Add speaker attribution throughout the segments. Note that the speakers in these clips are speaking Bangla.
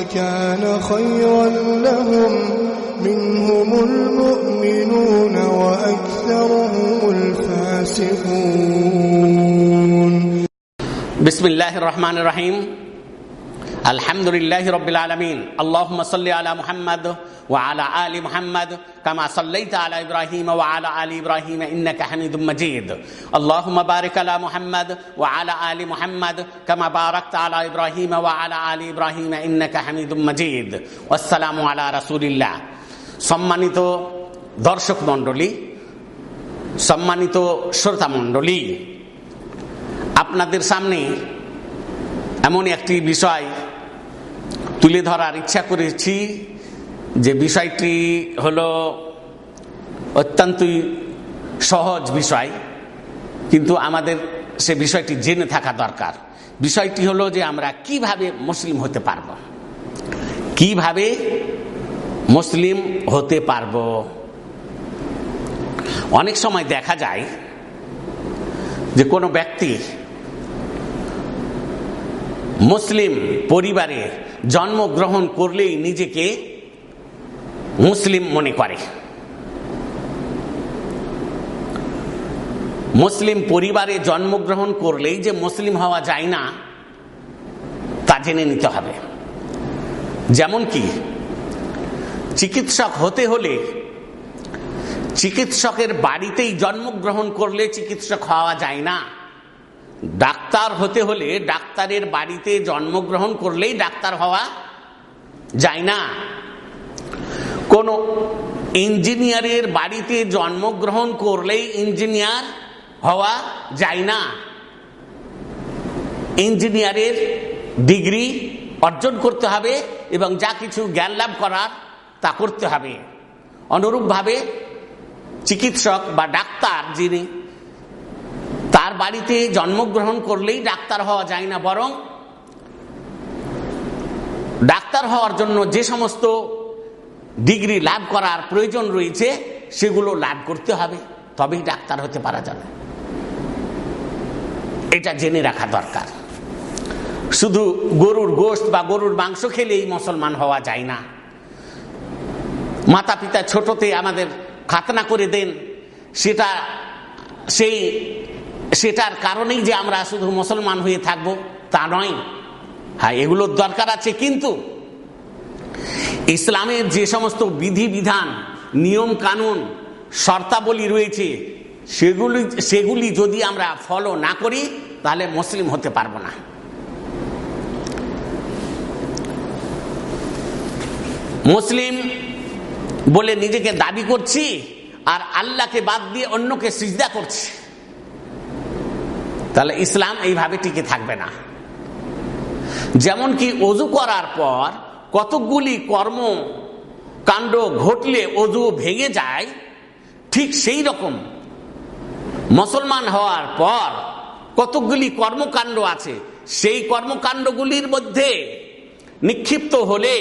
Speaker 1: لكان خيرا لهم منهم المؤمنون وأكثرهم الفاسقون.
Speaker 2: بسم الله الرحمن الرحيم. আলহামদুলিল্লাহ রবিল আলমিন। আল্লাহ সাল্লি আলা মুহাম্মদ ও আলা আলী মোহাম্মদ কামা সাল্লাইতা আলা ইব্রাহিম ও আলা আলী ইব্রাহিম ইন্নাকা হামিদুম মজিদ। আল্লাহ বারিক আলা মুহাম্মদ ও আলা আলী মুহাম্মদ কামা বারাকতা আলা ইব্রাহিম ও আলা আলী ইব্রাহিম ইন্নাকা হামিদুম মজিদ। আসসালামু আলা রাসূলিল্লাহ। সম্মানিত দর্শক মণ্ডলী, সম্মানিত শ্রোতা মণ্ডলী, আপনাদের সামনে এমন একটি বিষয় তুলে ধরার ইচ্ছা করেছি যে বিষয়টি হলো অত্যন্তই সহজ বিষয়, কিন্তু আমাদের সে বিষয়টি জেনে থাকা দরকার। বিষয়টি হলো যে আমরা কীভাবে মুসলিম হতে পারব? কীভাবে মুসলিম হতে পারব? অনেক সময় দেখা যায় যে কোনো ব্যক্তি মুসলিম পরিবারে জন্মগ্রহণ করলেই নিজেকে মুসলিম মনে করে। মুসলিম পরিবারে জন্মগ্রহণ করলেই যে মুসলিম হওয়া যায় না, তা জেনে নিতে হবে। যেমন কি, চিকিৎসক হতে হলে চিকিৎসকের বাড়িতেই জন্মগ্রহণ করলে চিকিৎসক হওয়া যায় না। ডাক্তার হতে হলে ডাক্তারের বাড়িতে জন্মগ্রহণ করলেই ডাক্তার হওয়া যায় না। কোন ইঞ্জিনিয়ারের বাড়িতে জন্মগ্রহণ করলেই ইঞ্জিনিয়ার হওয়া যায় না। ইঞ্জিনিয়ারের ডিগ্রি অর্জন করতে হবে এবং যা কিছু জ্ঞান লাভ করার তা করতে হবে। অনুরূপভাবে চিকিৎসক বা ডাক্তার যিনি বাড়িতে জন্মগ্রহণ করলেই ডাক্তার হওয়া যায় না, বরং ডাক্তার হওয়ার জন্য যে সমস্ত ডিগ্রি লাভ করার প্রয়োজন রয়েছে, সেগুলো লাভ করতে হবে, তবেই ডাক্তার হতে পারা যাবে। এটা জেনে রাখা দরকার। শুধু গরুর গোষ্ঠ বা গরুর মাংস খেলেই মুসলমান হওয়া যায় না। মাতা পিতা ছোটতে আমাদের খাতনা করে দেন, সেটা সেই সেটার কারণেই যে আমরা শুধু মুসলমান হয়ে থাকব, তা নয়। হ্যাঁ এগুলোর দরকার আছে কিন্তু ইসলামের যে সমস্ত বিধি বিধান নিয়ম কানুন শর্তাবলী রয়েছে, সেগুলি সেগুলি যদি আমরা ফলো না করি, তাহলে মুসলিম হতে পারব না। মুসলিম বলে নিজেকে দাবি করছি, আর আল্লাহকে বাদ দিয়ে অন্যকে সিজদা করছি। তাহলে ইসলাম এইভাবে টিকে থাকবে না। যেমন কি অজু করার পর কতকগুলি কর্ম কাণ্ড ঘটলে অজু ভেঙে যায়, ঠিক সেই রকম। মুসলমান হওয়ার পর কতকগুলি কর্মকাণ্ড আছে, সেই কর্মকাণ্ডগুলির মধ্যে নিক্ষিপ্ত হলে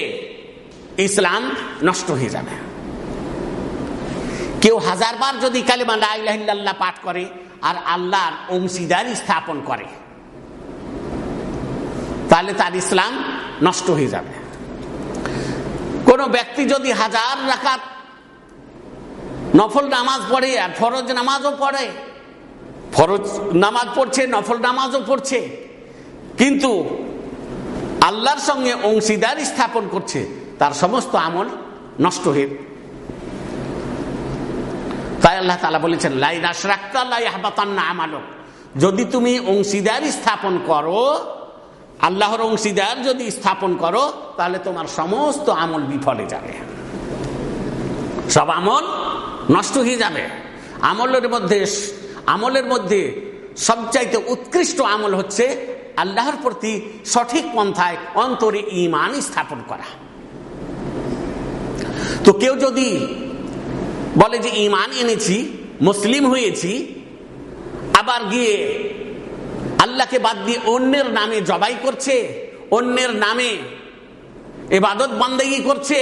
Speaker 2: ইসলাম নষ্ট হয়ে যাবে। কেউ হাজারবার যদি কালেমা লাইল্লাহ পাঠ করে আর আল্লাহর অংশীদারি স্থাপন করে। তাহলে তার ইসলাম নষ্ট হয়ে যাবে। কোন ব্যক্তি যদি হাজার রাখাত নফল নামাজ পড়ে আর ফরজ নামাজও পড়ে, ফরজ নামাজ পড়ছে, নফল নামাজও পড়ছে, কিন্তু আল্লাহর সঙ্গে অংশীদারি স্থাপন করছে, তার সমস্ত আমল নষ্ট হয়ে তাই আল্লাহ তালা বলেছেন আমালক। যদি তুমি অংশীদারি স্থাপন করো, আল্লাহর অংশীদার যদি স্থাপন করো, তাহলে তোমার সমস্ত আমল বিফলে যাবে। সব আমল নষ্ট হয়ে যাবে। আমলের মধ্যে আমলের মধ্যে সবচাইতে উৎকৃষ্ট আমল হচ্ছে আল্লাহর প্রতি সঠিক পন্থায় অন্তরে ইমান স্থাপন করা। তো কেউ যদি বলে যে ইমান এনেছি, মুসলিম হয়েছি, আবার গিয়ে আল্লাহকে বাদ দিয়ে অন্যের নামে জবাই করছে, অন্যের নামে এবাদত বান্দাগি করছে,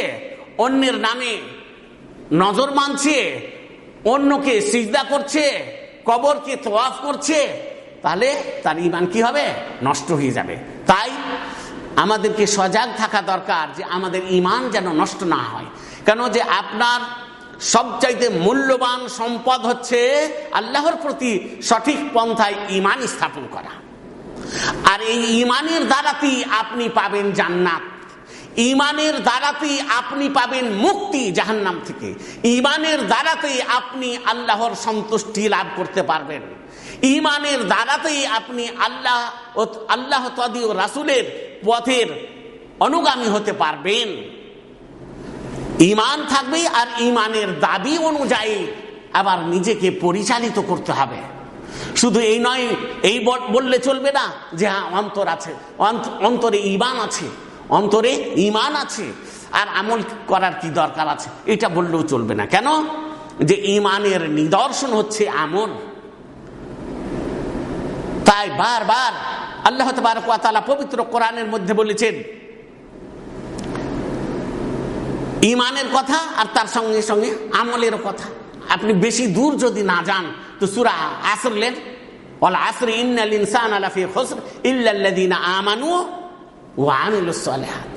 Speaker 2: অন্যের নামে নজর মানছে, অন্যকে সিজদা করছে, কবরকে তোয়াফ করছে, তাহলে তার ইমান কি হবে? নষ্ট হয়ে যাবে। তাই আমাদেরকে সজাগ থাকা দরকার যে আমাদের ইমান যেন নষ্ট না হয়। কেন যে আপনার সবচাইতে মূল্যবান সম্পদ হচ্ছে আল্লাহর প্রতি সঠিক পন্থায় ইমান স্থাপন করা। আর এই ইমানের দ্বারাতেই আপনি পাবেন জান্নাত। ইমানের দ্বারাতেই আপনি পাবেন মুক্তি জাহান্নাম থেকে। ইমানের দ্বারাতেই আপনি আল্লাহর সন্তুষ্টি লাভ করতে পারবেন। ইমানের দ্বারাতেই আপনি আল্লাহ আল্লাহ তদি ও রাসুলের পথের অনুগামী হতে পারবেন। ইমান থাকবে আর ইমানের দাবি অনুযায়ী আবার নিজেকে পরিচালিত করতে হবে। শুধু এই নয়, এই বললে চলবে না যে হ্যাঁ অন্তর আছে অন্তরে ইমান আছে, অন্তরে ইমান আছে, আর আমল করার কি দরকার আছে? এটা বললেও চলবে না। কেন? যে ইমানের নিদর্শন হচ্ছে আমল। তাই বারবার আল্লাহ তালা পবিত্র কোরআনের মধ্যে বলেছেন ইমানের কথা আর তার সঙ্গে সঙ্গে আমলের কথা। আপনি বেশি দূর যদি না যান, তো সুরা আসরলেন ওলা আসর ইন্নাল ইনসান আলাফি খসর ইল্লাল্লাযীনা আমানু ওয়া আমিলুস সালিহাত।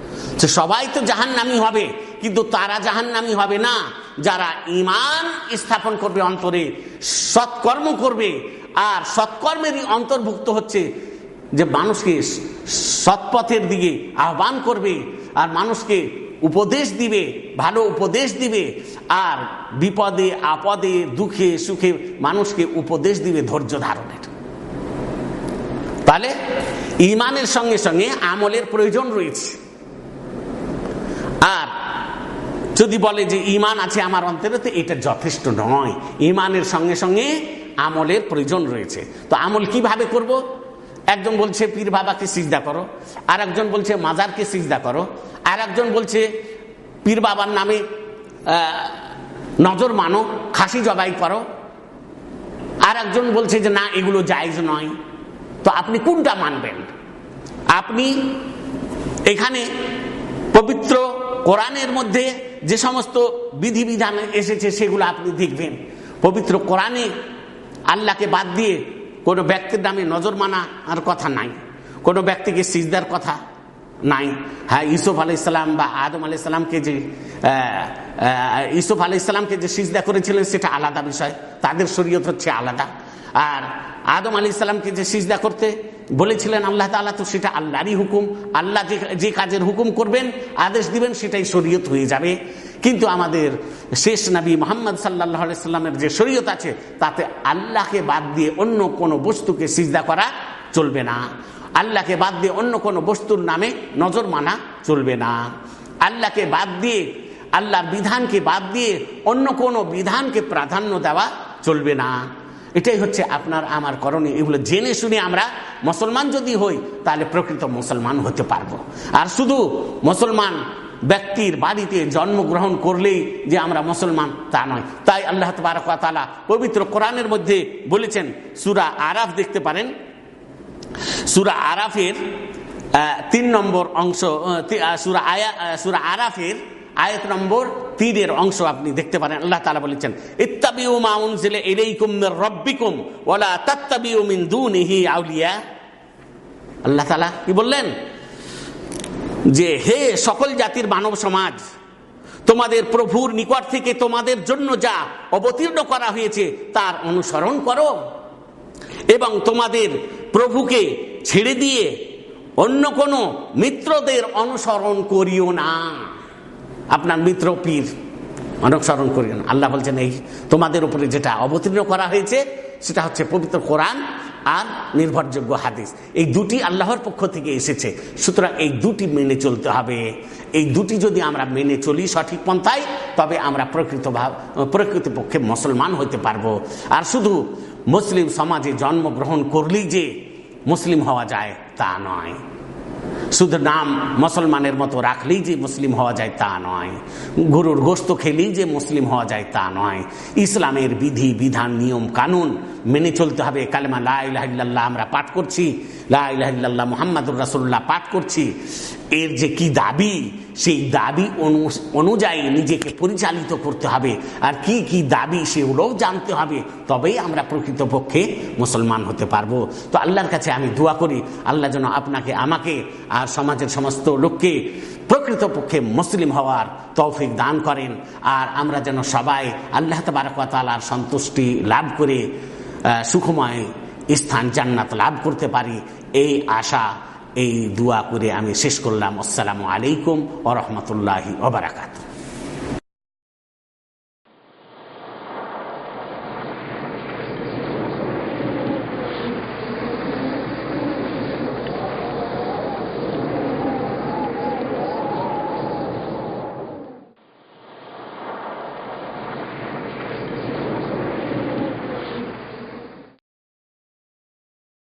Speaker 2: তো সবাই তো জাহান্নামী হবে, কিন্তু তারা জাহান্নামী হবে না। যারা ইমান স্থাপন করবে অন্তরে, সৎকর্ম করবে, আর সৎকর্মেরই অন্তর্ভুক্ত হচ্ছে যে মানুষকে সৎপথের দিকে আহ্বান করবে, আর মানুষকে উপদেশ দিবে, ভালো উপদেশ দিবে, আর বিপদে, আপদে, দুঃখে, সুখে মানুষকে উপদেশ দিবে ধৈর্য ধারণের। তাহলে ইমানের সঙ্গে সঙ্গে আমলের প্রয়োজন রয়েছে। আর যদি বলে যে ইমান আছে আমার অন্তরে, তো এটা যথেষ্ট নয়। ইমানের সঙ্গে সঙ্গে আমলের প্রয়োজন রয়েছে। তো আমল কীভাবে করব? একজন বলছে, পীর বাবাকে সিজদা করো। আর একজন বলছে, মাজারকে সিজদা করো। আর একজন বলছে, পীর বাবার নামে নজর মানো, খাসি জবাই করো। আর একজন বলছে যে, না, এগুলো জায়জ নয়। তো আপনি কোনটা মানবেন? আপনি এখানে পবিত্র কোরআনের মধ্যে যে সমস্ত বিধিবিধান এসেছে, সেগুলো আপনি দেখবেন। পবিত্র কোরআনে আল্লাহকে বাদ দিয়ে কোনো ব্যক্তির নামে নজর মানা আর কথা নাই। কোনো ব্যক্তিকে সিজদার কথা নাই। হ্যাঁ ইসুফ আলি ইসলাম বা আদম আলি ইসলামকে যে ইসুফ আলি ইসলামকে যে সিজদা করেছিলেন, সেটা আলাদা বিষয়। তাদের শরীয়ত হচ্ছে আলাদা। আর আদম আলি ইসলামকে যে সিজদা করতে বলেছিলেন আল্লাহ তালা তো সেটা আল্লাহরই হুকুম। আল্লাহ যে কাজের হুকুম করবেন, আদেশ দিবেন, সেটাই শরীয়ত হয়ে যাবে। কিন্তু আমাদের শেষ নবী মোহাম্মদ সাল্লাহ সাল্লামের যে শরীয়ত আছে, তাতে আল্লাহকে বাদ দিয়ে অন্য কোনো বস্তুকে সিজদা করা চলবে না। আল্লাহকে বাদ দিয়ে অন্য কোনো বস্তুর নামে নজর মানা চলবে না। আল্লাহকে বাদ দিয়ে, আল্লাহর বিধানকে বাদ দিয়ে অন্য কোনো বিধানকে প্রাধান্য দেওয়া চলবে না। এটাই হচ্ছে আপনার আমার করণীয়। এগুলো জেনে শুনে আমরা মুসলমান যদি হই, তাহলে প্রকৃত মুসলমান হতে পারব। আর শুধু মুসলমান ব্যক্তির বাড়িতে জন্মগ্রহণ করলেই যে আমরা মুসলমান, তা নয়। তাই আল্লাহ তালা পবিত্র কোরআনের মধ্যে বলেছেন, সুরা আরাফ দেখতে পারেন। সুরা আরাফের তিন নম্বর অংশ সুরা আয়া সুরা আরাফের আয়াত নম্বর তীরের অংশ আপনি দেখতে পারেন। আল্লাহ তালা বলেছেন, ইত্তাবিউ মাউন জিলে রব্বিকুম ওয়ালা তাত্তাবিউ মিন দুনিহি আউলিয়া। আল্লাহ তালা কি বললেন? যে, হে সকল জাতির মানব সমাজ, তোমাদের প্রভুর নিকট থেকে তোমাদের জন্য যা অবতীর্ণ করা হয়েছে, তার অনুসরণ করো এবং তোমাদের প্রভুকে ছেড়ে দিয়ে অন্য কোনো মিত্রদের অনুসরণ করিও না। আপনার মিত্র পীর, অনুসরণ করিও না। আল্লাহ বলছেন, এই তোমাদের উপরে যেটা অবতীর্ণ করা হয়েছে, সেটা হচ্ছে পবিত্র কোরআন আর নির্ভরযোগ্য হাদিস। এই দুটি আল্লাহর পক্ষ থেকে এসেছে। সুতরাং এই দুটি মেনে চলতে হবে। এই দুটি যদি আমরা মেনে চলি সঠিক পন্থায়, তবে আমরা প্রকৃত প্রকৃতপক্ষে মুসলমান হতে পারব। আর শুধু মুসলিম সমাজে জন্মগ্রহণ করলেই যে মুসলিম হওয়া যায় তা নয়। শুধু নাম মুসলমানের মতো রাখলেই যে মুসলিম হওয়া যায় তা নয়। গরুর গোস্ত খেলেই যে মুসলিম হওয়া যায় তা নয়। ইসলামের বিধি, বিধান, নিয়ম, কানুন মেনে চলতে হবে। কালেমা লাহ আমরা পাঠ করছি। লাহ মোহাম্মদুর রাসুল্লাহ পাঠ করছি। এর যে কি দাবি? সেই দাবি অনুযায়ী নিজেকে পরিচালিত করতে হবে। আর কি কি দাবি সেগুলোও জানতে হবে। তবেই আমরা প্রকৃতপক্ষে মুসলমান হতে পারব। তো আল্লাহর কাছে আমি দোয়া করি, আল্লাহ যেন আপনাকে, আমাকে আর সমাজের সমস্ত লোককে প্রকৃতপক্ষে মুসলিম হওয়ার তৌফিক দান করেন। আর আমরা যেন সবাই আল্লাহ তবারকালার সন্তুষ্টি লাভ করে সুখময় স্থান জান্নাত লাভ করতে পারি। এই আশা, এই দোয়া করে আমি শেষ করলাম। আসসালামু আলাইকুম ও রহমতুল্লাহি ওবরাকাতু